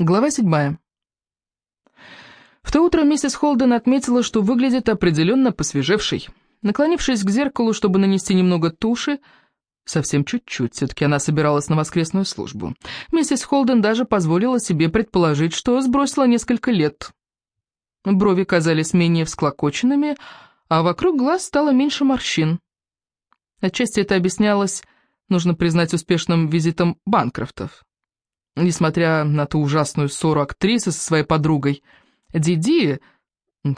Глава седьмая. В то утро миссис Холден отметила, что выглядит определенно посвежевшей. Наклонившись к зеркалу, чтобы нанести немного туши, совсем чуть-чуть, все-таки она собиралась на воскресную службу, миссис Холден даже позволила себе предположить, что сбросила несколько лет. Брови казались менее всклокоченными, а вокруг глаз стало меньше морщин. Отчасти это объяснялось, нужно признать, успешным визитом Банкрофтов. Несмотря на ту ужасную ссору актрисы со своей подругой, Диди,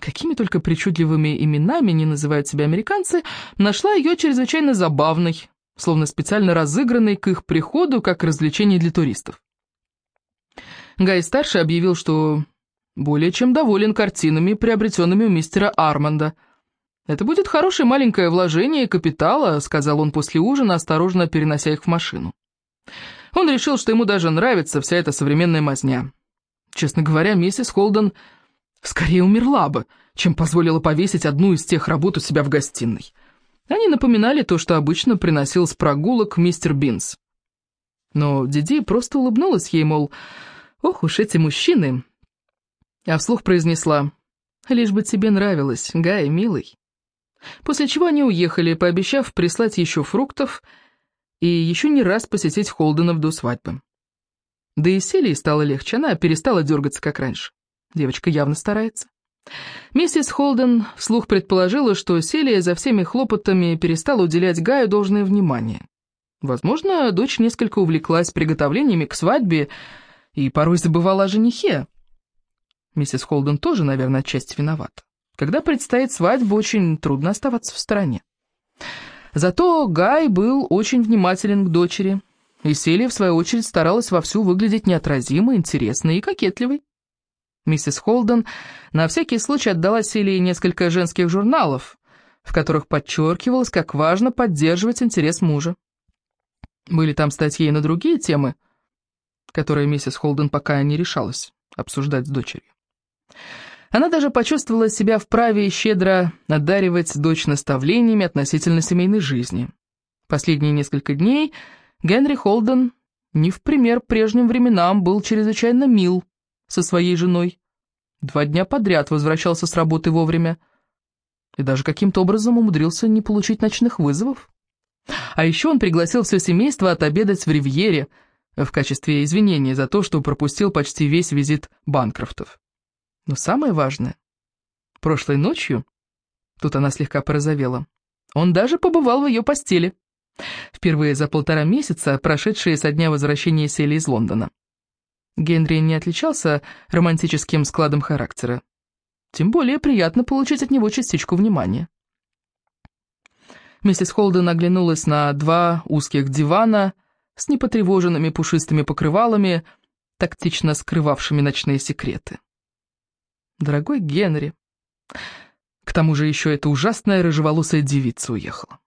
какими только причудливыми именами не называют себя американцы, нашла ее чрезвычайно забавной, словно специально разыгранной к их приходу как развлечение для туристов. Гай-старший объявил, что более чем доволен картинами, приобретенными у мистера Арманда. «Это будет хорошее маленькое вложение капитала», — сказал он после ужина, осторожно перенося их в машину. Он решил, что ему даже нравится вся эта современная мазня. Честно говоря, миссис Холден скорее умерла бы, чем позволила повесить одну из тех работ у себя в гостиной. Они напоминали то, что обычно приносил с прогулок мистер Бинс. Но Диди просто улыбнулась ей, мол, «Ох уж эти мужчины!» А вслух произнесла, «Лишь бы тебе нравилось, Гай, милый». После чего они уехали, пообещав прислать еще фруктов и еще не раз посетить Холденов до свадьбы. Да и Селии стало легче, она перестала дергаться, как раньше. Девочка явно старается. Миссис Холден вслух предположила, что Селия за всеми хлопотами перестала уделять Гаю должное внимание. Возможно, дочь несколько увлеклась приготовлениями к свадьбе и порой забывала о женихе. Миссис Холден тоже, наверное, отчасти виновата. Когда предстоит свадьба, очень трудно оставаться в стороне. Зато Гай был очень внимателен к дочери, и Селия, в свою очередь, старалась вовсю выглядеть неотразимой, интересной и кокетливой. Миссис Холден на всякий случай отдала Селии несколько женских журналов, в которых подчеркивалось, как важно поддерживать интерес мужа. Были там статьи на другие темы, которые миссис Холден пока не решалась обсуждать с дочерью. Она даже почувствовала себя вправе щедро одаривать дочь наставлениями относительно семейной жизни. Последние несколько дней Генри Холден не в пример прежним временам был чрезвычайно мил со своей женой. Два дня подряд возвращался с работы вовремя и даже каким-то образом умудрился не получить ночных вызовов. А еще он пригласил все семейство отобедать в Ривьере в качестве извинения за то, что пропустил почти весь визит Банкрофтов. Но самое важное, прошлой ночью, тут она слегка порозовела, он даже побывал в ее постели. Впервые за полтора месяца, прошедшие со дня возвращения Сели из Лондона. Генри не отличался романтическим складом характера. Тем более приятно получить от него частичку внимания. Миссис Холден оглянулась на два узких дивана с непотревоженными пушистыми покрывалами, тактично скрывавшими ночные секреты. Дорогой Генри. К тому же еще эта ужасная рыжеволосая девица уехала.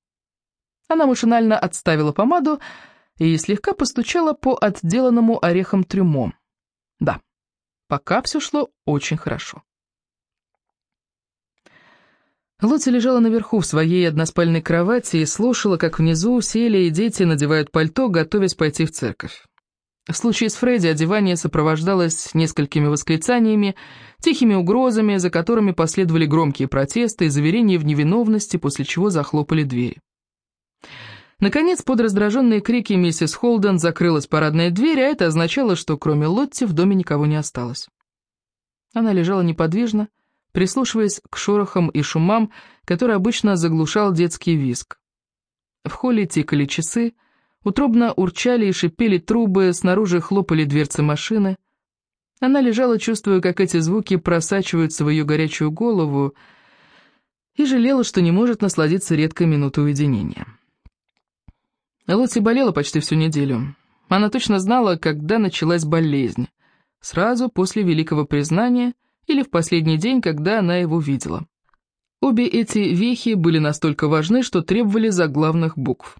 Она машинально отставила помаду и слегка постучала по отделанному орехом трюмо. Да, пока все шло очень хорошо. Лотти лежала наверху в своей односпальной кровати и слушала, как внизу сели и дети надевают пальто, готовясь пойти в церковь. В случае с Фредди одевание сопровождалось несколькими восклицаниями, тихими угрозами, за которыми последовали громкие протесты и заверения в невиновности, после чего захлопали двери. Наконец, под раздраженные крики миссис Холден закрылась парадная дверь, а это означало, что кроме Лотти в доме никого не осталось. Она лежала неподвижно, прислушиваясь к шорохам и шумам, которые обычно заглушал детский визг. В холле тикали часы, Утробно урчали и шипели трубы, снаружи хлопали дверцы машины. Она лежала, чувствуя, как эти звуки просачиваются в ее горячую голову, и жалела, что не может насладиться редкой минутой уединения. Лотти болела почти всю неделю. Она точно знала, когда началась болезнь. Сразу после Великого Признания или в последний день, когда она его видела. Обе эти вехи были настолько важны, что требовали заглавных букв.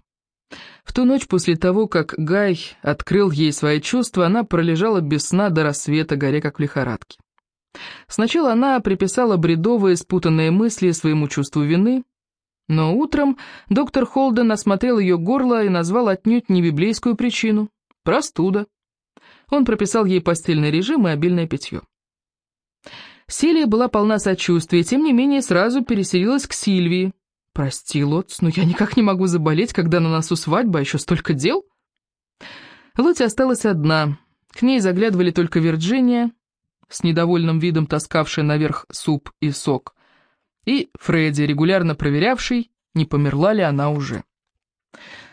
В ту ночь после того, как Гай открыл ей свои чувства, она пролежала без сна до рассвета, горя как в лихорадке. Сначала она приписала бредовые спутанные мысли своему чувству вины, но утром доктор Холден осмотрел ее горло и назвал отнюдь не библейскую причину – простуда. Он прописал ей постельный режим и обильное питье. Селия была полна сочувствия, тем не менее сразу переселилась к Сильвии. «Прости, Лотс, но я никак не могу заболеть, когда на носу свадьба, а еще столько дел». Лотти осталась одна. К ней заглядывали только Вирджиния, с недовольным видом таскавшая наверх суп и сок, и Фредди, регулярно проверявший, не померла ли она уже.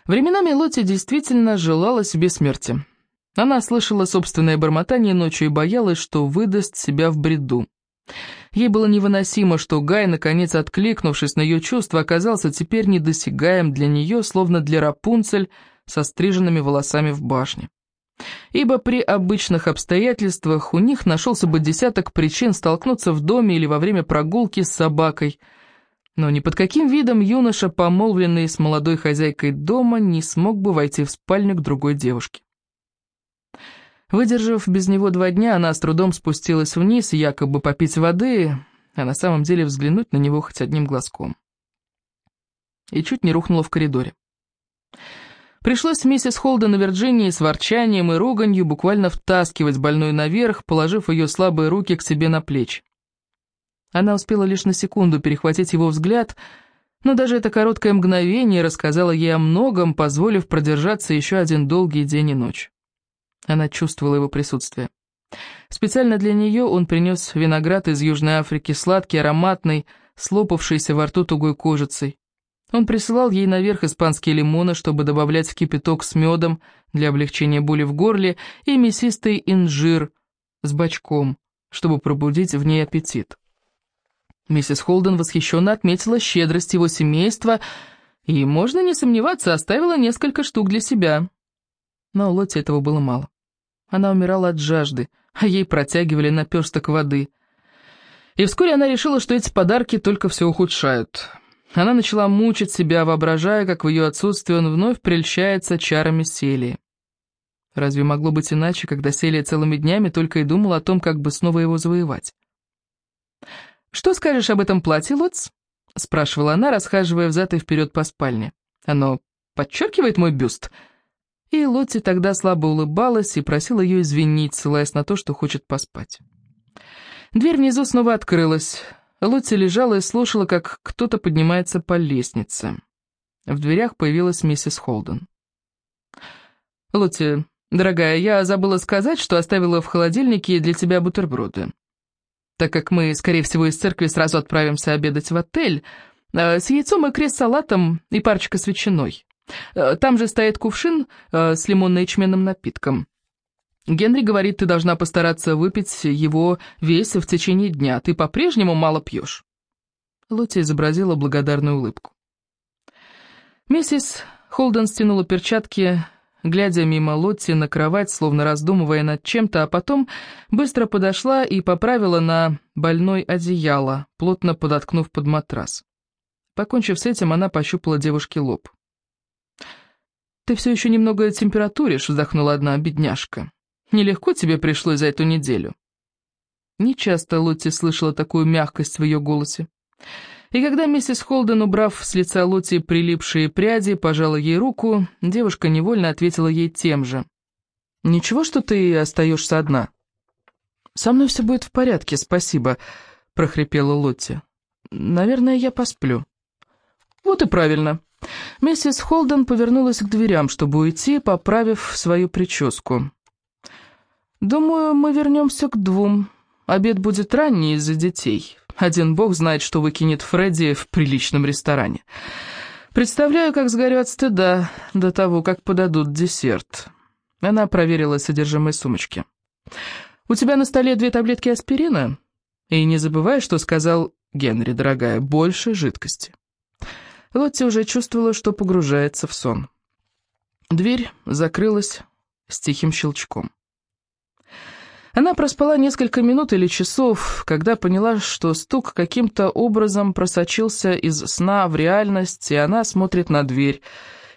Временами Лотти действительно желала себе смерти. Она слышала собственное бормотание ночью и боялась, что выдаст себя в бреду. Ей было невыносимо, что Гай, наконец откликнувшись на ее чувства, оказался теперь недосягаем для нее, словно для Рапунцель, со стриженными волосами в башне. Ибо при обычных обстоятельствах у них нашелся бы десяток причин столкнуться в доме или во время прогулки с собакой. Но ни под каким видом юноша, помолвленный с молодой хозяйкой дома, не смог бы войти в спальню к другой девушке. Выдержав без него два дня, она с трудом спустилась вниз, якобы попить воды, а на самом деле взглянуть на него хоть одним глазком. И чуть не рухнула в коридоре. Пришлось миссис Холден и Вирджинии с ворчанием и руганью буквально втаскивать больную наверх, положив ее слабые руки к себе на плечи. Она успела лишь на секунду перехватить его взгляд, но даже это короткое мгновение рассказало ей о многом, позволив продержаться еще один долгий день и ночь. Она чувствовала его присутствие. Специально для нее он принес виноград из Южной Африки, сладкий, ароматный, слопавшийся во рту тугой кожицей. Он присылал ей наверх испанские лимоны, чтобы добавлять в кипяток с медом для облегчения боли в горле, и мясистый инжир с бочком, чтобы пробудить в ней аппетит. Миссис Холден восхищенно отметила щедрость его семейства и, можно не сомневаться, оставила несколько штук для себя. Но Лотте этого было мало. Она умирала от жажды, а ей протягивали наперсток воды. И вскоре она решила, что эти подарки только все ухудшают. Она начала мучить себя, воображая, как в ее отсутствии он вновь прельщается чарами Селии. Разве могло быть иначе, когда Селия целыми днями только и думала о том, как бы снова его завоевать? «Что скажешь об этом платье, Лотц?» — спрашивала она, расхаживая взад и вперед по спальне. «Оно подчеркивает мой бюст?» И Лотти тогда слабо улыбалась и просила ее извинить, ссылаясь на то, что хочет поспать. Дверь внизу снова открылась. Лотти лежала и слушала, как кто-то поднимается по лестнице. В дверях появилась миссис Холден. «Лотти, дорогая, я забыла сказать, что оставила в холодильнике для тебя бутерброды. Так как мы, скорее всего, из церкви сразу отправимся обедать в отель, э, с яйцом и крест-салатом и парочка с ветчиной. Э, там же стоит кувшин э, с лимонно-ячменным напитком. Генри говорит, ты должна постараться выпить его весь в течение дня. Ты по-прежнему мало пьешь. Лотти изобразила благодарную улыбку. Миссис Холден стянула перчатки, глядя мимо Лотти на кровать, словно раздумывая над чем-то, а потом быстро подошла и поправила на больной одеяло, плотно подоткнув под матрас. Покончив с этим, она пощупала девушке лоб. «Ты все еще немного температуришь», — вздохнула одна бедняжка. «Нелегко тебе пришлось за эту неделю». Нечасто Лотти слышала такую мягкость в ее голосе. И когда миссис Холден, убрав с лица Лотти прилипшие пряди, пожала ей руку, девушка невольно ответила ей тем же. «Ничего, что ты остаешься одна?» «Со мной все будет в порядке, спасибо», — прохрипела Лотти. «Наверное, я посплю». «Вот и правильно», Миссис Холден повернулась к дверям, чтобы уйти, поправив свою прическу. «Думаю, мы вернемся к двум. Обед будет ранний из-за детей. Один бог знает, что выкинет Фредди в приличном ресторане. Представляю, как сгорю от стыда до того, как подадут десерт». Она проверила содержимое сумочки. «У тебя на столе две таблетки аспирина? И не забывай, что сказал Генри, дорогая, больше жидкости». Лотти уже чувствовала, что погружается в сон. Дверь закрылась с тихим щелчком. Она проспала несколько минут или часов, когда поняла, что стук каким-то образом просочился из сна в реальность, и она смотрит на дверь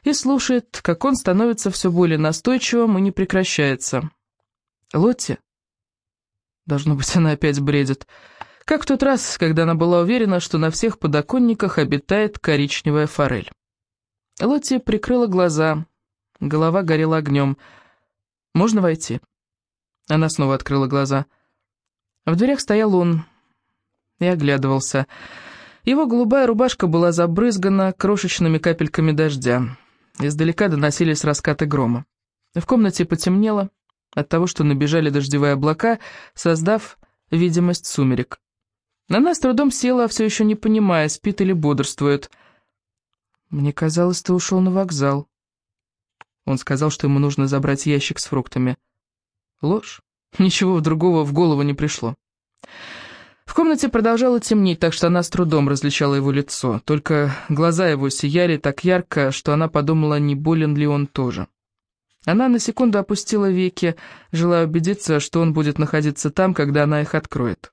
и слушает, как он становится все более настойчивым и не прекращается. «Лотти?» Должно быть, она опять бредит. Как в тот раз, когда она была уверена, что на всех подоконниках обитает коричневая форель. Лотти прикрыла глаза, голова горела огнем. «Можно войти?» Она снова открыла глаза. В дверях стоял он и оглядывался. Его голубая рубашка была забрызгана крошечными капельками дождя. Издалека доносились раскаты грома. В комнате потемнело от того, что набежали дождевые облака, создав видимость сумерек. Она с трудом села, все еще не понимая, спит или бодрствует. «Мне казалось, ты ушел на вокзал». Он сказал, что ему нужно забрать ящик с фруктами. Ложь. Ничего другого в голову не пришло. В комнате продолжало темнеть, так что она с трудом различала его лицо. Только глаза его сияли так ярко, что она подумала, не болен ли он тоже. Она на секунду опустила веки, желая убедиться, что он будет находиться там, когда она их откроет.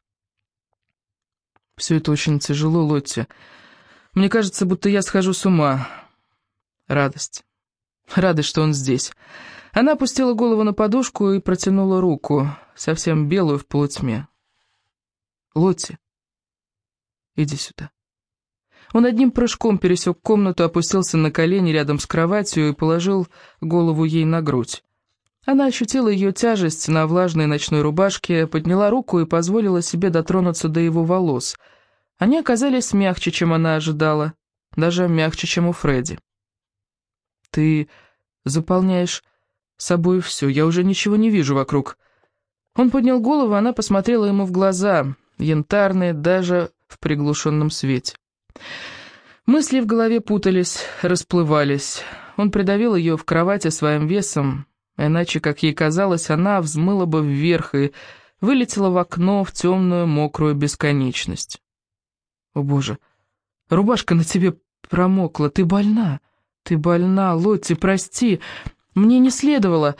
«Все это очень тяжело, Лотти. Мне кажется, будто я схожу с ума. Радость. Радость, что он здесь». Она опустила голову на подушку и протянула руку, совсем белую в полутьме. Лотти, иди сюда». Он одним прыжком пересек комнату, опустился на колени рядом с кроватью и положил голову ей на грудь. Она ощутила ее тяжесть на влажной ночной рубашке, подняла руку и позволила себе дотронуться до его волос. Они оказались мягче, чем она ожидала, даже мягче, чем у Фредди. «Ты заполняешь собой все, я уже ничего не вижу вокруг». Он поднял голову, она посмотрела ему в глаза — янтарные даже в приглушенном свете. Мысли в голове путались, расплывались. Он придавил ее в кровати своим весом, иначе, как ей казалось, она взмыла бы вверх и вылетела в окно в темную мокрую бесконечность. «О боже, рубашка на тебе промокла, ты больна, ты больна, Лотти, прости, мне не следовало...»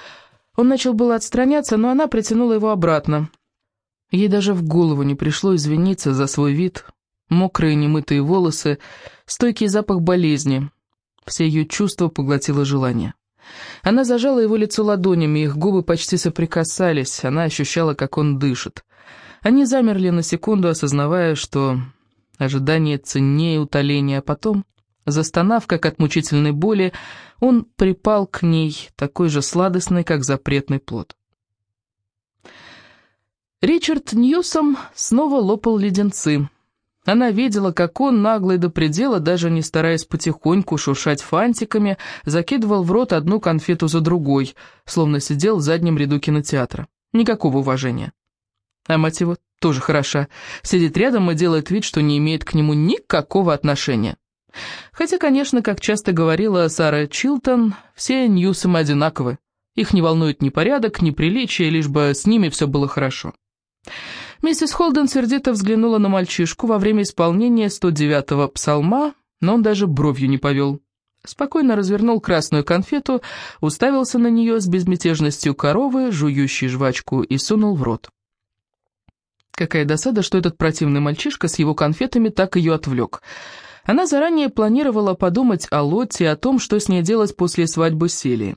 Он начал было отстраняться, но она притянула его обратно. Ей даже в голову не пришло извиниться за свой вид, мокрые немытые волосы, стойкий запах болезни. Все ее чувства поглотило желание. Она зажала его лицо ладонями, их губы почти соприкасались, она ощущала, как он дышит. Они замерли на секунду, осознавая, что ожидание ценнее утоления, а потом, застонав, как от мучительной боли, он припал к ней, такой же сладостный, как запретный плод. Ричард Ньюсом снова лопал леденцы. Она видела, как он, наглый до предела, даже не стараясь потихоньку шуршать фантиками, закидывал в рот одну конфету за другой, словно сидел в заднем ряду кинотеатра. Никакого уважения. А мать его тоже хороша. Сидит рядом и делает вид, что не имеет к нему никакого отношения. Хотя, конечно, как часто говорила Сара Чилтон, все Ньюсом одинаковы. Их не волнует ни порядок, ни приличие, лишь бы с ними все было хорошо. Миссис Холден сердито взглянула на мальчишку во время исполнения 109-го псалма, но он даже бровью не повел. Спокойно развернул красную конфету, уставился на нее с безмятежностью коровы, жующей жвачку, и сунул в рот. Какая досада, что этот противный мальчишка с его конфетами так ее отвлек. Она заранее планировала подумать о Лотте и о том, что с ней делать после свадьбы Селии.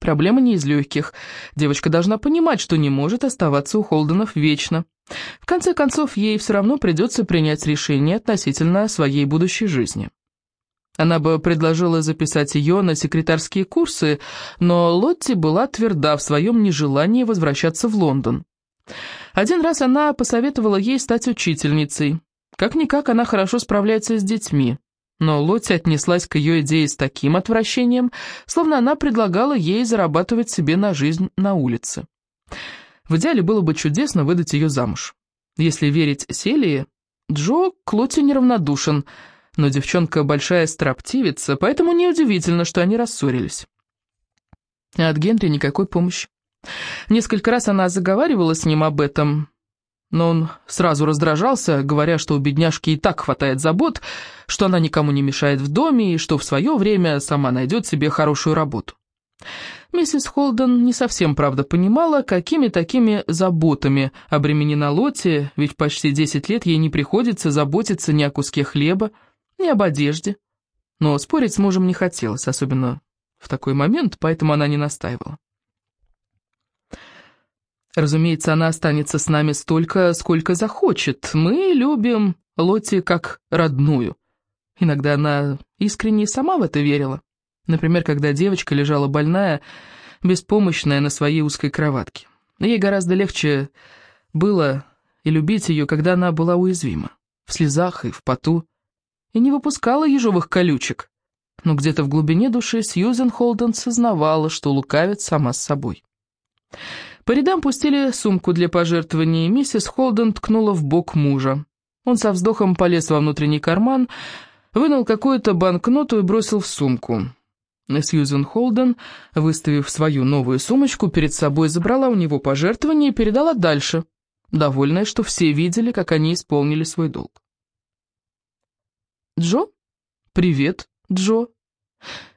Проблема не из легких. Девочка должна понимать, что не может оставаться у Холденов вечно. В конце концов, ей все равно придется принять решение относительно своей будущей жизни. Она бы предложила записать ее на секретарские курсы, но Лотти была тверда в своем нежелании возвращаться в Лондон. Один раз она посоветовала ей стать учительницей. Как-никак она хорошо справляется с детьми. Но Лотти отнеслась к ее идее с таким отвращением, словно она предлагала ей зарабатывать себе на жизнь на улице. В идеале было бы чудесно выдать ее замуж. Если верить Селии, Джо к Лотти неравнодушен, но девчонка большая строптивица, поэтому неудивительно, что они рассорились. А от Генри никакой помощи. Несколько раз она заговаривала с ним об этом, но он сразу раздражался, говоря, что у бедняжки и так хватает забот, что она никому не мешает в доме и что в свое время сама найдет себе хорошую работу. Миссис Холден не совсем, правда, понимала, какими такими заботами обременена Лотти, ведь почти 10 лет ей не приходится заботиться ни о куске хлеба, ни об одежде. Но спорить с мужем не хотелось, особенно в такой момент, поэтому она не настаивала. Разумеется, она останется с нами столько, сколько захочет. Мы любим Лотти как родную. Иногда она искренне сама в это верила. Например, когда девочка лежала больная, беспомощная на своей узкой кроватке. Ей гораздо легче было и любить ее, когда она была уязвима, в слезах и в поту, и не выпускала ежовых колючек. Но где-то в глубине души Сьюзен Холден сознавала, что лукавит сама с собой. По рядам пустили сумку для пожертвований, и миссис Холден ткнула в бок мужа. Он со вздохом полез во внутренний карман, вынул какую-то банкноту и бросил в сумку. Сьюзен Холден, выставив свою новую сумочку, перед собой забрала у него пожертвование и передала дальше, довольная, что все видели, как они исполнили свой долг. «Джо? Привет, Джо!»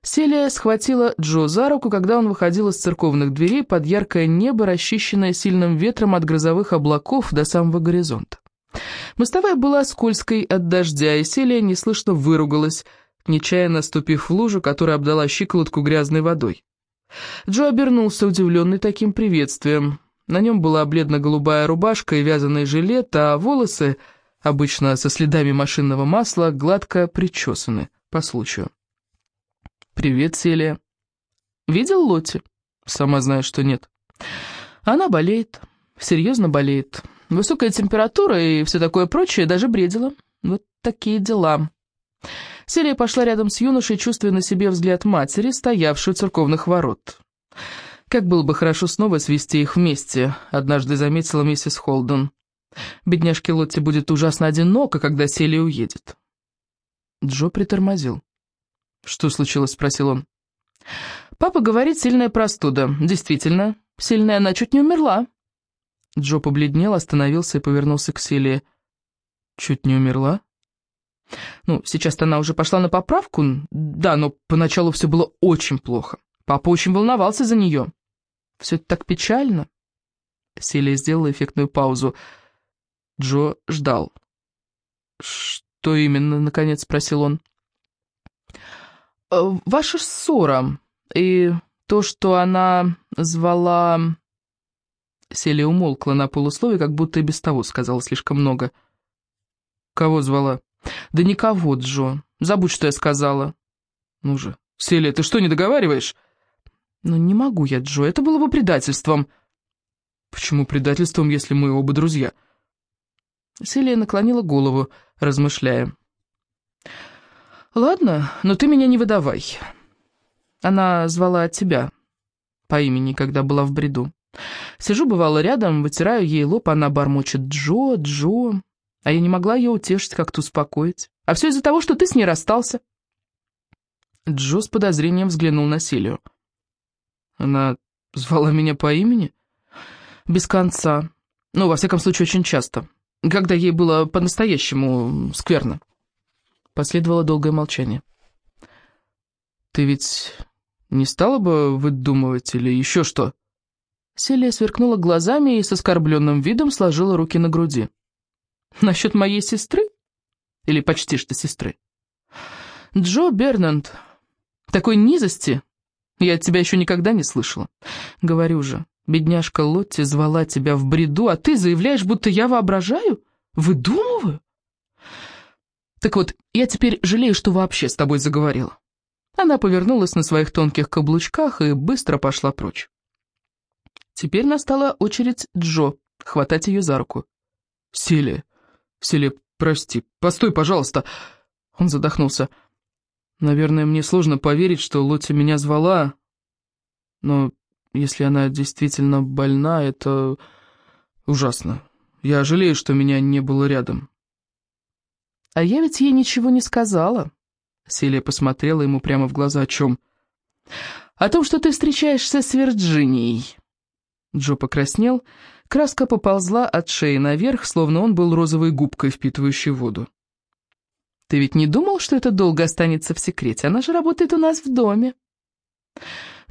Селия схватила Джо за руку, когда он выходил из церковных дверей под яркое небо, расчищенное сильным ветром от грозовых облаков до самого горизонта. Мостовая была скользкой от дождя, и Селия неслышно выругалась, нечаянно ступив в лужу, которая обдала щиколотку грязной водой. Джо обернулся, удивленный таким приветствием. На нем была бледно-голубая рубашка и вязаный жилет, а волосы, обычно со следами машинного масла, гладко причесаны по случаю. «Привет, Селия». «Видел Лотти?» «Сама знаешь, что нет». «Она болеет, серьезно болеет. Высокая температура и все такое прочее, даже бредила. Вот такие дела». Селия пошла рядом с юношей, чувствуя на себе взгляд матери, стоявшей у церковных ворот. «Как было бы хорошо снова свести их вместе», — однажды заметила миссис Холден. «Бедняжке Лотти будет ужасно одиноко, когда Селия уедет». Джо притормозил. «Что случилось?» — спросил он. «Папа говорит, сильная простуда. Действительно, сильная, она чуть не умерла». Джо побледнел, остановился и повернулся к Селии. «Чуть не умерла?» «Ну, сейчас-то она уже пошла на поправку, да, но поначалу все было очень плохо. Папа очень волновался за нее. Все это так печально». Селия сделала эффектную паузу. Джо ждал. «Что именно?» — наконец спросил он. «Э, «Ваша ссора и то, что она звала...» Селия умолкла на полусловие, как будто и без того сказала слишком много. «Кого звала?» «Да никого, Джо. Забудь, что я сказала». «Ну же, Селия, ты что, не договариваешь?» «Ну не могу я, Джо, это было бы предательством». «Почему предательством, если мы оба друзья?» Селия наклонила голову, размышляя. «Ладно, но ты меня не выдавай. Она звала от тебя по имени, когда была в бреду. Сижу, бывало, рядом, вытираю ей лоб, она бормочет «Джо, Джо», а я не могла ее утешить, как-то успокоить. А все из-за того, что ты с ней расстался. Джо с подозрением взглянул на Силию. Она звала меня по имени? Без конца. Ну, во всяком случае, очень часто. Когда ей было по-настоящему скверно. Последовало долгое молчание. «Ты ведь не стала бы выдумывать или еще что?» Селия сверкнула глазами и с оскорбленным видом сложила руки на груди. «Насчет моей сестры? Или почти что сестры?» «Джо Бернанд, такой низости я от тебя еще никогда не слышала. Говорю же, бедняжка Лотти звала тебя в бреду, а ты заявляешь, будто я воображаю? Выдумываю?» «Так вот, я теперь жалею, что вообще с тобой заговорила». Она повернулась на своих тонких каблучках и быстро пошла прочь. Теперь настала очередь Джо хватать ее за руку. «Селия, Селия, прости, постой, пожалуйста!» Он задохнулся. «Наверное, мне сложно поверить, что Лотти меня звала, но если она действительно больна, это ужасно. Я жалею, что меня не было рядом». «А я ведь ей ничего не сказала». Селия посмотрела ему прямо в глаза. «О чем?» «О том, что ты встречаешься с Вирджинией». Джо покраснел, краска поползла от шеи наверх, словно он был розовой губкой, впитывающей воду. «Ты ведь не думал, что это долго останется в секрете? Она же работает у нас в доме».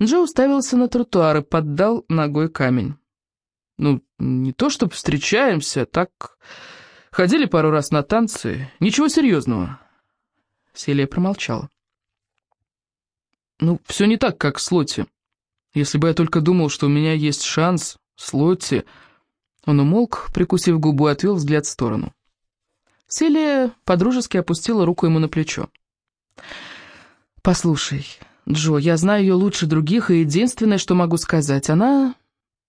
Джо уставился на тротуар и поддал ногой камень. «Ну, не то чтобы встречаемся, так... Ходили пару раз на танцы. Ничего серьезного». Селия промолчала. «Ну, все не так, как с Лотти. Если бы я только думал, что у меня есть шанс с Лотти...» Он умолк, прикусив губу, отвел взгляд в сторону. Селия подружески опустила руку ему на плечо. «Послушай, Джо, я знаю ее лучше других, и единственное, что могу сказать, она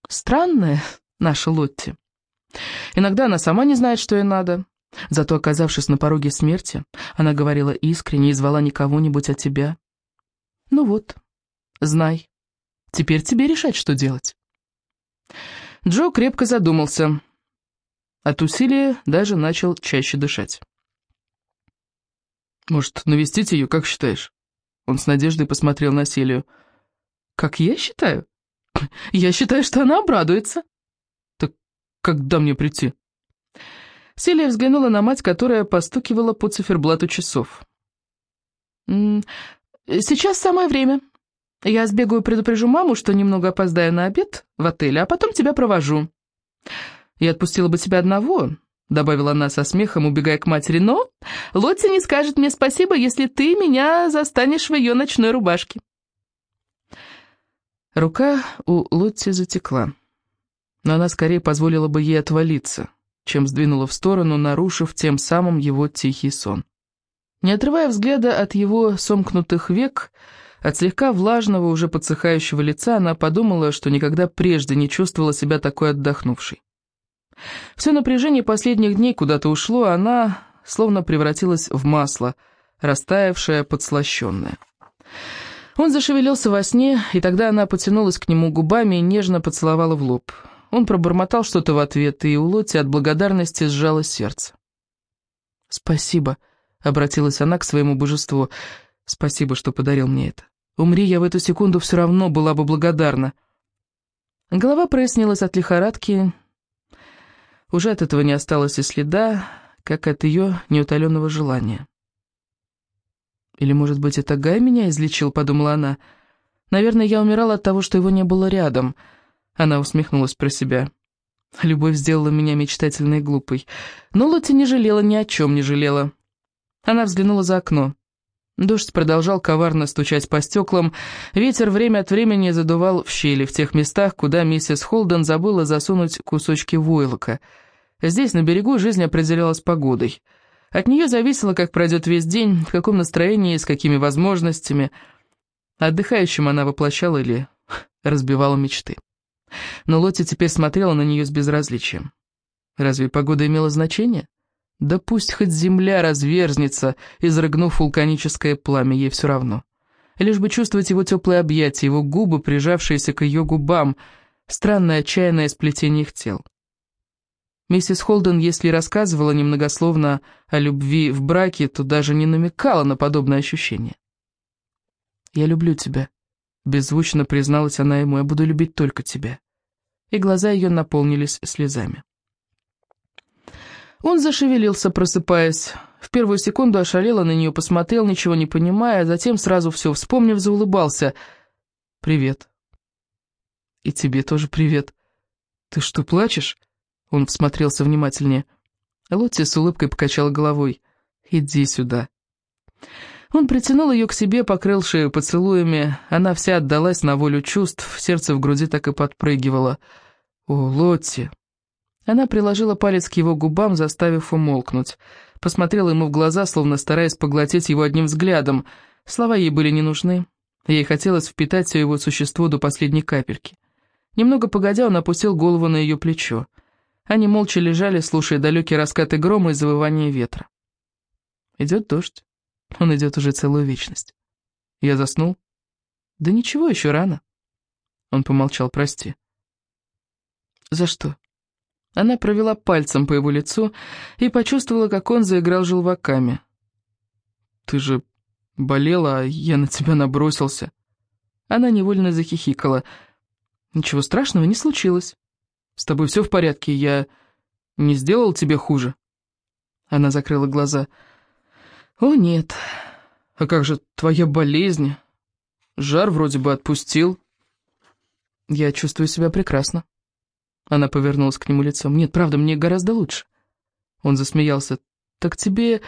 Странная наша Лотти. Иногда она сама не знает, что ей надо. Зато, оказавшись на пороге смерти, она говорила искренне и звала не кого-нибудь, а тебя. Ну вот, знай. Теперь тебе решать, что делать. Джо крепко задумался. От усилия даже начал чаще дышать. «Может, навестить ее, как считаешь?» Он с надеждой посмотрел на Селию. «Как я считаю? Я считаю, что она обрадуется». «Так когда мне прийти?» Селия взглянула на мать, которая постукивала по циферблату часов. «Сейчас самое время. Я сбегаю предупрежу маму, что немного опоздаю на обед в отеле, а потом тебя провожу. Я отпустила бы тебя одного, — добавила она со смехом, убегая к матери, — но Лотти не скажет мне спасибо, если ты меня застанешь в ее ночной рубашке. Рука у Лотти затекла, но она скорее позволила бы ей отвалиться, чем сдвинула в сторону, нарушив тем самым его тихий сон. Не отрывая взгляда от его сомкнутых век, — от слегка влажного, уже подсыхающего лица она подумала, что никогда прежде не чувствовала себя такой отдохнувшей. Все напряжение последних дней куда-то ушло, а она словно превратилась в масло, растаявшее, подслащенное. Он зашевелился во сне, и тогда она потянулась к нему губами и нежно поцеловала в лоб. Он пробормотал что-то в ответ, и у Лоти от благодарности сжало сердце. «Спасибо», — обратилась она к своему божеству, — Спасибо, что подарил мне это. Умри я в эту секунду все равно была бы благодарна. Голова прояснилась от лихорадки. Уже от этого не осталось и следа, как от ее неутоленного желания. «Или, может быть, это Гай меня излечил?» — подумала она. «Наверное, я умирала от того, что его не было рядом». Она усмехнулась про себя. Любовь сделала меня мечтательной и глупой. Но Лотти не жалела, ни о чем не жалела. Она взглянула за окно. Дождь продолжал коварно стучать по стеклам, ветер время от времени задувал в щели в тех местах, куда миссис Холден забыла засунуть кусочки войлока. Здесь, на берегу, жизнь определялась погодой. От нее зависело, как пройдет весь день, в каком настроении, с какими возможностями. Отдыхающим она воплощала или разбивала мечты. Но Лотти теперь смотрела на нее с безразличием. Разве погода имела значение? Да пусть хоть земля разверзнется, изрыгнув вулканическое пламя, ей все равно. Лишь бы чувствовать его теплые объятия, его губы, прижавшиеся к ее губам, странное отчаянное сплетение их тел. Миссис Холден, если рассказывала немногословно о любви в браке, то даже не намекала на подобное ощущение. «Я люблю тебя», — беззвучно призналась она ему, — «я буду любить только тебя». И глаза ее наполнились слезами. Он зашевелился, просыпаясь. В первую секунду ошалело на нее, посмотрел, ничего не понимая, а затем сразу все вспомнив, заулыбался. «Привет». «И тебе тоже привет». «Ты что, плачешь?» Он всмотрелся внимательнее. Лотти с улыбкой покачала головой. «Иди сюда». Он притянул ее к себе, покрыл шею поцелуями. Она вся отдалась на волю чувств, сердце в груди так и подпрыгивало. «О, Лотти, она приложила палец к его губам, заставив умолкнуть. Посмотрела ему в глаза, словно стараясь поглотить его одним взглядом. Слова ей были не нужны. Ей хотелось впитать все его существо до последней капельки. Немного погодя, он опустил голову на ее плечо. Они молча лежали, слушая далекие раскаты грома и завывания ветра. Идет дождь. Он идет уже целую вечность. Я заснул? Да ничего, еще рано. Он помолчал, прости. За что? Она провела пальцем по его лицу и почувствовала, как он заиграл желваками. «Ты же болела, а я на тебя набросился». Она невольно захихикала. «Ничего страшного не случилось. С тобой все в порядке, я не сделал тебе хуже?» Она закрыла глаза. «О, нет. А как же твоя болезнь? Жар вроде бы отпустил». «Я чувствую себя прекрасно». Она повернулась к нему лицом. «Нет, правда, мне гораздо лучше». Он засмеялся. «Так тебе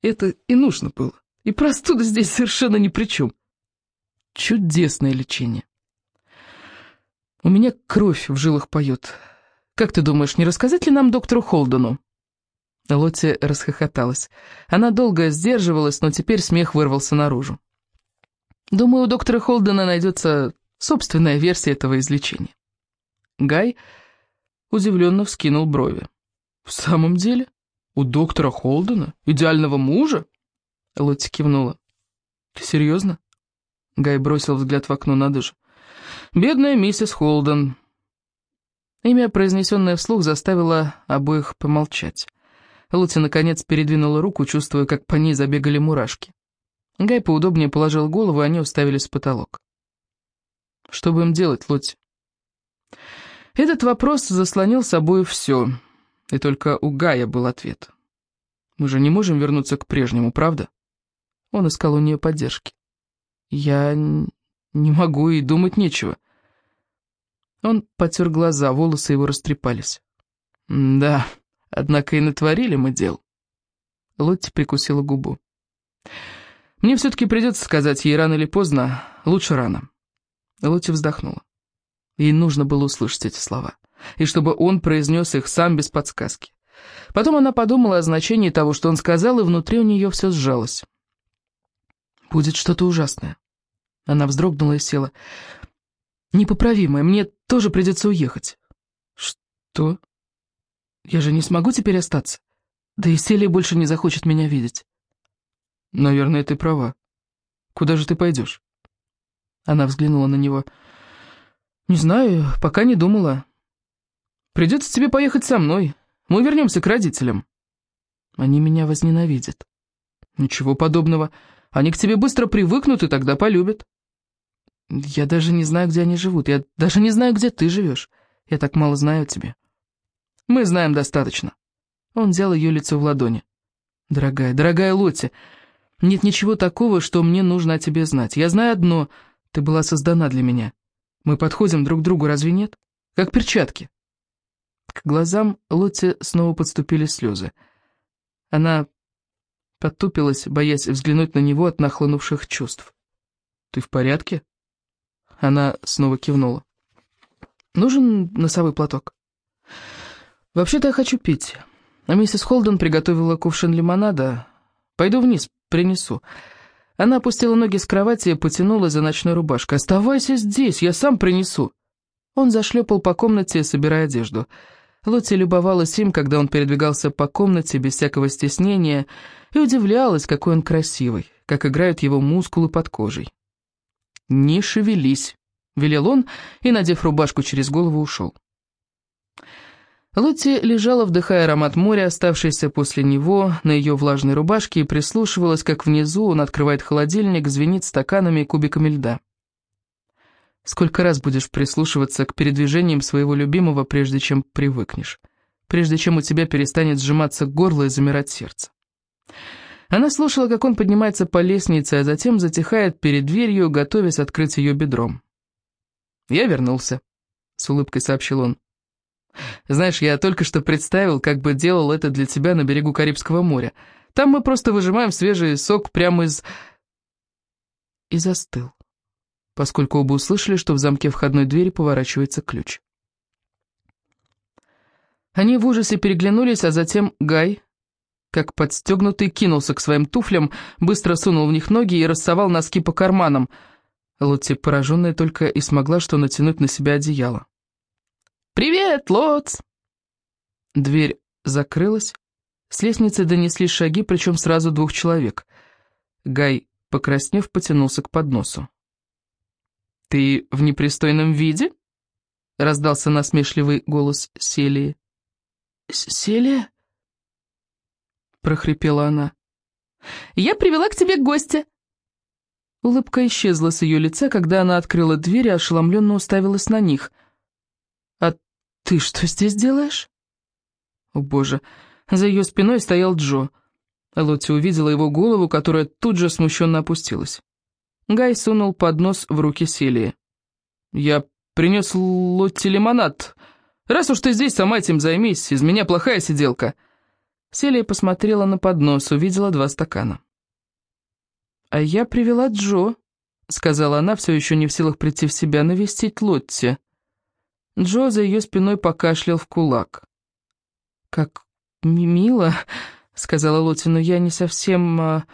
это и нужно было. И простуда здесь совершенно ни при чем. Чудесное лечение. У меня кровь в жилах поет. Как ты думаешь, не рассказать ли нам доктору Холдену?» Лотти расхохоталась. Она долго сдерживалась, но теперь смех вырвался наружу. «Думаю, у доктора Холдена найдется собственная версия этого излечения». Гай удивленно вскинул брови. «В самом деле? У доктора Холдена? Идеального мужа?» Лотти кивнула. «Ты серьезно?» Гай бросил взгляд в окно, надо же. «Бедная миссис Холден». Имя, произнесенное вслух, заставило обоих помолчать. Лотти, наконец, передвинула руку, чувствуя, как по ней забегали мурашки. Гай поудобнее положил голову, и они уставились в потолок. «Что будем делать, Лотти?» Этот вопрос заслонил собой все, и только у Гая был ответ. «Мы же не можем вернуться к прежнему, правда?» Он искал у нее поддержки. «Я не могу и думать нечего». Он потер глаза, волосы его растрепались. «Да, однако и натворили мы дел». Лотти прикусила губу. «Мне все-таки придется сказать ей рано или поздно, лучше рано». Лотти вздохнула. Ей нужно было услышать эти слова, и чтобы он произнес их сам без подсказки. Потом она подумала о значении того, что он сказал, и внутри у нее все сжалось. «Будет что-то ужасное». Она вздрогнула и села. «Непоправимое, мне тоже придется уехать». «Что? Я же не смогу теперь остаться. Да и Селия больше не захочет меня видеть». «Наверное, ты права. Куда же ты пойдешь?» Она взглянула на него. «Не знаю, пока не думала. Придется тебе поехать со мной. Мы вернемся к родителям». «Они меня возненавидят». «Ничего подобного. Они к тебе быстро привыкнут и тогда полюбят». «Я даже не знаю, где они живут. Я даже не знаю, где ты живешь. Я так мало знаю о тебе». «Мы знаем достаточно». Он взял ее лицо в ладони. «Дорогая, дорогая Лотти, нет ничего такого, что мне нужно о тебе знать. Я знаю одно — ты была создана для меня. Мы подходим друг к другу, разве нет? Как перчатки». К глазам Лотти снова подступили слезы. Она потупилась, боясь взглянуть на него от нахлынувших чувств. «Ты в порядке?» Она снова кивнула. «Нужен носовой платок?» «Вообще-то я хочу пить. А миссис Холден приготовила кувшин лимонада. Пойду вниз, принесу». Она опустила ноги с кровати и потянула за ночной рубашкой. «Оставайся здесь, я сам принесу». Он зашлепал по комнате, собирая одежду. Лотти любовалась им, когда он передвигался по комнате без всякого стеснения, и удивлялась, какой он красивый, как играют его мускулы под кожей. «Не шевелись», — велел он и, надев рубашку через голову, ушел. Лотти лежала, вдыхая аромат моря, оставшийся после него, на ее влажной рубашке, и прислушивалась, как внизу он открывает холодильник, звенит стаканами и кубиками льда. Сколько раз будешь прислушиваться к передвижениям своего любимого, прежде чем привыкнешь, прежде чем у тебя перестанет сжиматься горло и замирать сердце. Она слушала, как он поднимается по лестнице, а затем затихает перед дверью, готовясь открыть ее бедром. «Я вернулся», — с улыбкой сообщил он. Знаешь, я только что представил, как бы делал это для тебя на берегу Карибского моря. Там мы просто выжимаем свежий сок прямо из...» И застыл, поскольку оба услышали, что в замке входной двери поворачивается ключ. Они в ужасе переглянулись, а затем Гай, как подстегнутый, кинулся к своим туфлям, быстро сунул в них ноги и рассовал носки по карманам. Лотти, пораженная, только и смогла что натянуть на себя одеяло. «Привет, Лотс!» Дверь закрылась. С лестницы донесли шаги, причем сразу двух человек. Гай, покраснев, потянулся к подносу. «Ты в непристойном виде?» — раздался насмешливый голос Селии. «Селия?» — прохрипела она. «Я привела к тебе гостя!» Улыбка исчезла с ее лица, когда она открыла дверь и ошеломленно уставилась на них — «Ты что здесь делаешь?» О боже, за ее спиной стоял Джо. Лотти увидела его голову, которая тут же смущенно опустилась. Гай сунул поднос в руки Селии. «Я принес Лотти лимонад. Раз уж ты здесь, сама этим займись, из меня плохая сиделка». Селия посмотрела на поднос, увидела два стакана. «А я привела Джо», — сказала она, все еще не в силах прийти в себя, навестить Лотти. Джо за ее спиной покашлял в кулак. «Как мило», — сказала Лоти, — «но я не совсем... А,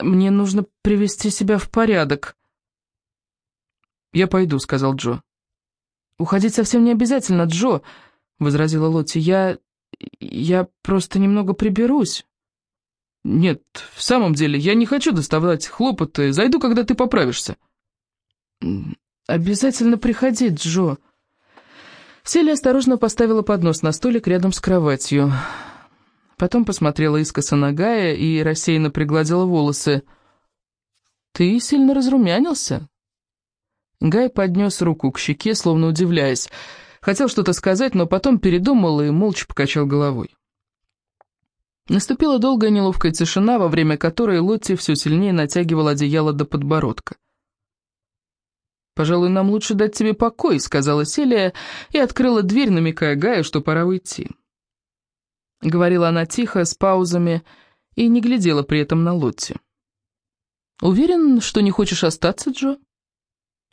мне нужно привести себя в порядок». «Я пойду», — сказал Джо. уходить совсем не обязательно, Джо», — возразила Лотти. «Я... я просто немного приберусь». «Нет, в самом деле, я не хочу доставлять хлопоты. Зайду, когда ты поправишься». «Обязательно приходи, Джо». Селия осторожно поставила поднос на столик рядом с кроватью. Потом посмотрела искоса на Гая и рассеянно пригладила волосы. «Ты сильно разрумянился?» Гай поднес руку к щеке, словно удивляясь. Хотел что-то сказать, но потом передумал и молча покачал головой. Наступила долгая неловкая тишина, во время которой Лотти все сильнее натягивал одеяло до подбородка. «Пожалуй, нам лучше дать тебе покой», — сказала Селия и открыла дверь, намекая Гаю, что пора уйти. Говорила она тихо, с паузами, и не глядела при этом на Лотти. «Уверен, что не хочешь остаться, Джо?»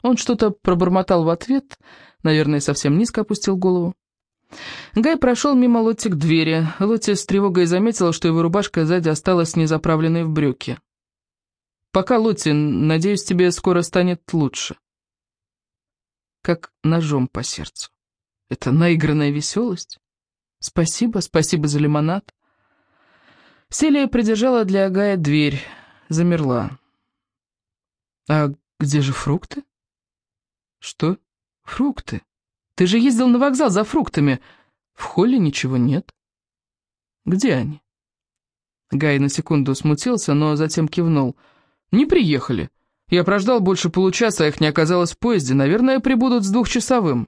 Он что-то пробормотал в ответ, наверное, совсем низко опустил голову. Гай прошел мимо Лотти к двери. Лотти с тревогой заметила, что его рубашка сзади осталась незаправленной в брюки. «Пока, Лотти, надеюсь, тебе скоро станет лучше». Как ножом по сердцу. Это наигранная веселость. «Спасибо, спасибо за лимонад». Селия придержала для Гая дверь, замерла. «А где же фрукты?» «Что? Фрукты? Ты же ездил на вокзал за фруктами. В холле ничего нет». «Где они?» Гай на секунду смутился, но затем кивнул. «Не приехали. Я прождал больше получаса, а их не оказалось в поезде. Наверное, прибудут с двухчасовым».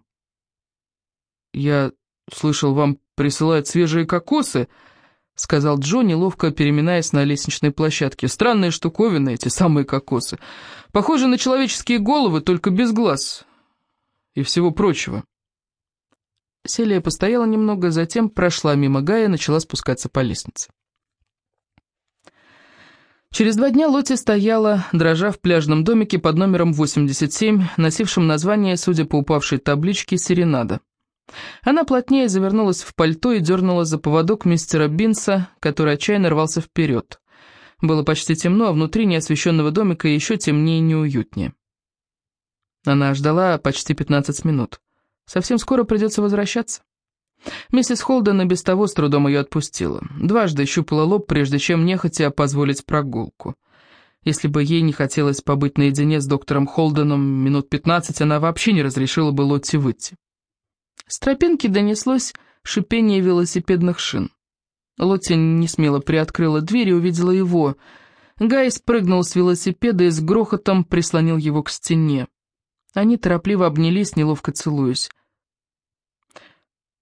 «Я слышал, вам присылают свежие кокосы», — сказал Джо, неловко переминаясь на лестничной площадке. «Странные штуковины эти самые кокосы. Похожи на человеческие головы, только без глаз и всего прочего». Селия постояла немного, затем прошла мимо Гая и начала спускаться по лестнице. Через два дня Лоти стояла, дрожа в пляжном домике под номером 87, носившим название, судя по упавшей табличке, «Серенада». Она плотнее завернулась в пальто и дернула за поводок мистера Бинса, который отчаянно рвался вперед. Было почти темно, а внутри неосвещенного домика еще темнее и неуютнее. Она ждала почти 15 минут. Совсем скоро придется возвращаться. Миссис Холден и без того с трудом ее отпустила. Дважды щупала лоб, прежде чем нехотя позволить прогулку. Если бы ей не хотелось побыть наедине с доктором Холденом минут 15, она вообще не разрешила бы Лотти выйти. С тропинки донеслось шипение велосипедных шин. Лотти не смело приоткрыла дверь и увидела его. Гай спрыгнул с велосипеда и с грохотом прислонил его к стене. Они торопливо обнялись, неловко целуясь.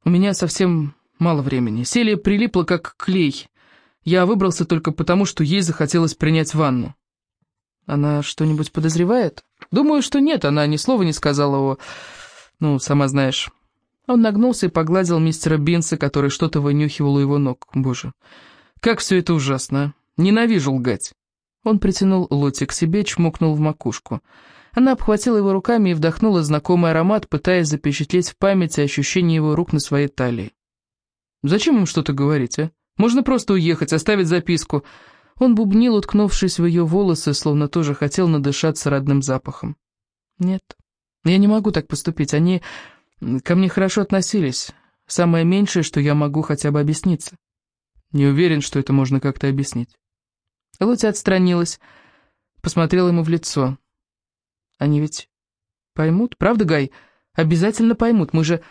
«У меня совсем мало времени. Селия прилипла, как клей. Я выбрался только потому, что ей захотелось принять ванну». «Она что-нибудь подозревает?» «Думаю, что нет, она ни слова не сказала о... Ну, сама знаешь...» Он нагнулся и погладил мистера Бинса, который что-то вынюхивал у его ног. Боже, как все это ужасно. Ненавижу лгать. Он притянул Лотти к себе, чмокнул в макушку. Она обхватила его руками и вдохнула знакомый аромат, пытаясь запечатлеть в памяти ощущение его рук на своей талии. «Зачем им что-то говорить, а? Можно просто уехать, оставить записку». Он бубнил, уткнувшись в ее волосы, словно тоже хотел надышаться родным запахом. «Нет, я не могу так поступить. Они Ко мне хорошо относились. Самое меньшее, что я могу хотя бы объясниться. Не уверен, что это можно как-то объяснить. Лотя отстранилась, посмотрела ему в лицо. Они ведь поймут, правда, Гай? Обязательно поймут. Мы же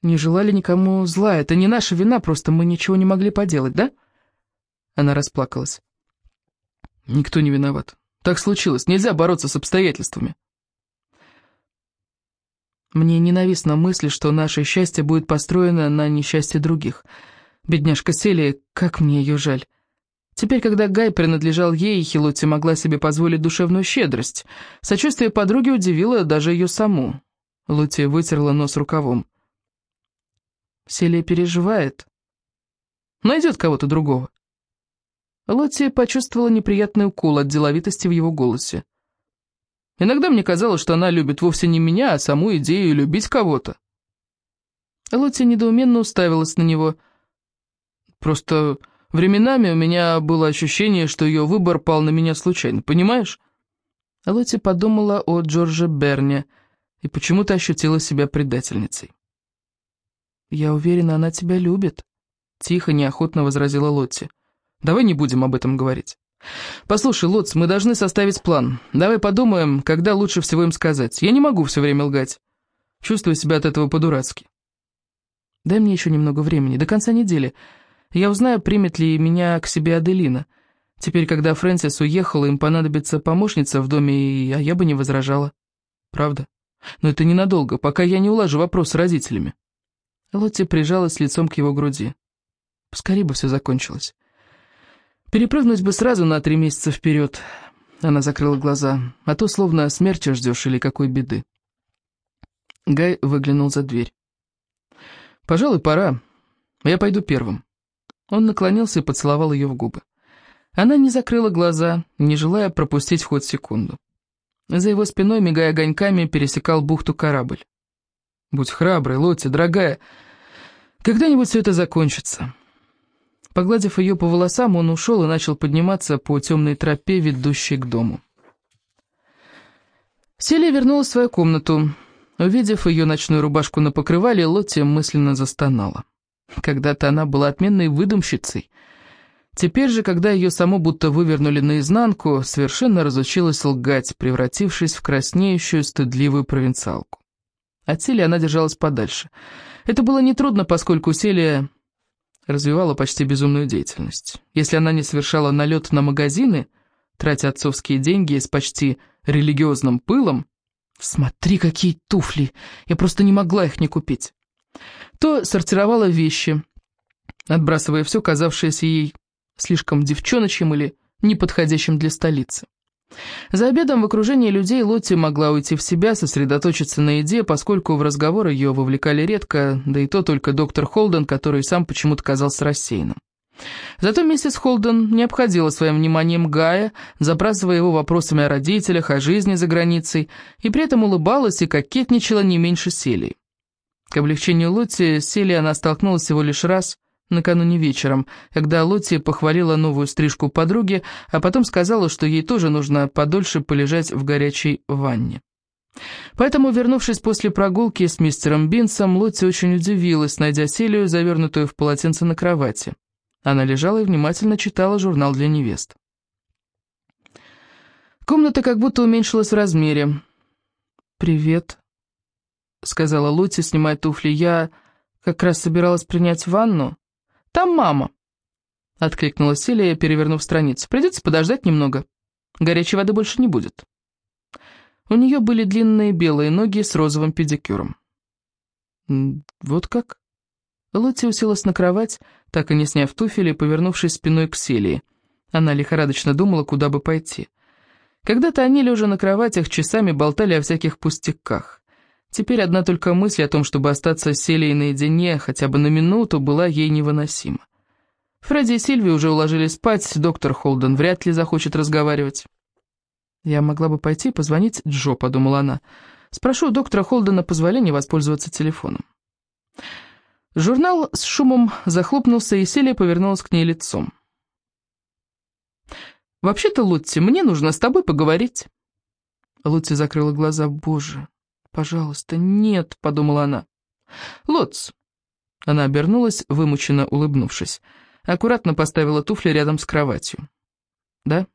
не желали никому зла. Это не наша вина, просто мы ничего не могли поделать, да? Она расплакалась. Никто не виноват. Так случилось. Нельзя бороться с обстоятельствами. Мне ненавистна мысль, что наше счастье будет построено на несчастье других. Бедняжка Селия, как мне ее жаль. Теперь, когда Гай принадлежал ей, Хилотти могла себе позволить душевную щедрость. Сочувствие подруги удивило даже ее саму. Лути вытерла нос рукавом. Селия переживает. Найдет кого-то другого. Лотти почувствовала неприятный укол от деловитости в его голосе. Иногда мне казалось, что она любит вовсе не меня, а саму идею любить кого-то. Лотти недоуменно уставилась на него. Просто временами у меня было ощущение, что ее выбор пал на меня случайно, понимаешь? Лотти подумала о Джордже Берне. и почему-то ощутила себя предательницей. «Я уверена, она тебя любит», — тихо, неохотно возразила Лотти. «Давай не будем об этом говорить». «Послушай, Лотс, мы должны составить план. Давай подумаем, когда лучше всего им сказать. Я не могу все время лгать. Чувствую себя от этого по-дурацки». «Дай мне еще немного времени, до конца недели. Я узнаю, примет ли меня к себе Аделина. Теперь, когда Фрэнсис уехала, им понадобится помощница в доме, а я бы не возражала. Правда? Но это ненадолго, пока я не улажу вопрос с родителями». Лотти прижалась лицом к его груди. Поскорее бы все закончилось. Перепрыгнуть бы сразу на три месяца вперед. Она закрыла глаза. А то словно смерти ждешь или какой беды. Гай выглянул за дверь. «Пожалуй, пора. Я пойду первым». Он наклонился и поцеловал ее в губы. Она не закрыла глаза, не желая пропустить хоть секунду. За его спиной, мигая огоньками, пересекал бухту корабль. «Будь храброй, Лотти, дорогая. Когда-нибудь все это закончится». Погладив ее по волосам, он ушел и начал подниматься по темной тропе, ведущей к дому. Селия вернулась в свою комнату. Увидев ее ночную рубашку на покрывале, Лотти мысленно застонала. Когда-то она была отменной выдумщицей. Теперь же, когда ее само будто вывернули наизнанку, совершенно разучилась лгать, превратившись в краснеющую, стыдливую провинциалку. От Селии она держалась подальше. Это было нетрудно, поскольку Селия развивала почти безумную деятельность. Если она не совершала налет на магазины, тратя отцовские деньги с почти религиозным пылом, «Смотри, какие туфли! Я просто не могла их не купить!» То сортировала вещи, отбрасывая все, казавшееся ей слишком девчоночьим или неподходящим для столицы. За обедом в окружении людей Лотти могла уйти в себя, сосредоточиться на еде, поскольку в разговор ее вовлекали редко, да и то только доктор Холден, который сам почему-то казался рассеянным. Зато миссис Холден не обходила своим вниманием Гая, забрасывая его вопросами о родителях, о жизни за границей, и при этом улыбалась и кокетничала не меньше Селии. К облегчению Лотти Селия она столкнулась всего лишь раз – накануне вечером, когда Лотти похвалила новую стрижку подруги, а потом сказала, что ей тоже нужно подольше полежать в горячей ванне. Поэтому, вернувшись после прогулки с мистером Бинсом, Лотти очень удивилась, найдя Селию, завернутую в полотенце на кровати. Она лежала и внимательно читала журнал для невест. Комната как будто уменьшилась в размере. «Привет», — сказала Лотти, снимая туфли. «Я как раз собиралась принять ванну». Там мама!» Откликнулась Селия, перевернув страницу. «Придется подождать немного. Горячей воды больше не будет». У нее были длинные белые ноги с розовым педикюром. «Вот как?» Лотти уселась на кровать, так и не сняв туфели, повернувшись спиной к Селии. Она лихорадочно думала, куда бы пойти. Когда-то они, лежа на кроватях, часами болтали о всяких пустяках. Теперь одна только мысль о том, чтобы остаться с Селией наедине хотя бы на минуту, была ей невыносима. Фредди и Сильви уже уложили спать, доктор Холден вряд ли захочет разговаривать. «Я могла бы пойти позвонить Джо», — подумала она. «Спрошу у доктора Холдена позволения воспользоваться телефоном». Журнал с шумом захлопнулся, и Селия повернулась к ней лицом. «Вообще-то, Лутти, мне нужно с тобой поговорить». Лутти закрыла глаза. «Боже, «Пожалуйста, нет», — подумала она. «Лотц». Она обернулась, вымученно улыбнувшись. Аккуратно поставила туфли рядом с кроватью. «Да?»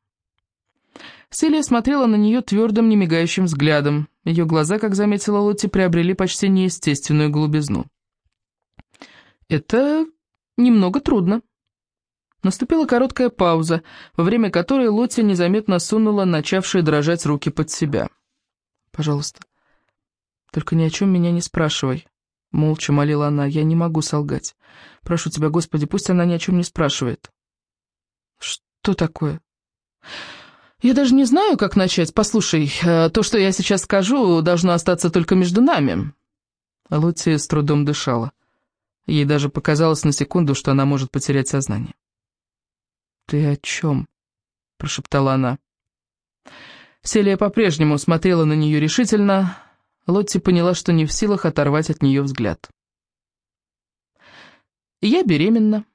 Селия смотрела на нее твердым, немигающим взглядом. Ее глаза, как заметила Лотти, приобрели почти неестественную голубизну. «Это немного трудно». Наступила короткая пауза, во время которой Лотти незаметно сунула начавшие дрожать руки под себя. «Пожалуйста, только ни о чем меня не спрашивай. Молча молила она, я не могу солгать. Прошу тебя, Господи, пусть она ни о чем не спрашивает. Что такое? Я даже не знаю, как начать. Послушай, э, то, что я сейчас скажу, должно остаться только между нами. Лотти с трудом дышала. Ей даже показалось на секунду, что она может потерять сознание. «Ты о чем?» — прошептала она. Селия по-прежнему смотрела на нее решительно, Лотти поняла, что не в силах оторвать от нее взгляд. «Я беременна»,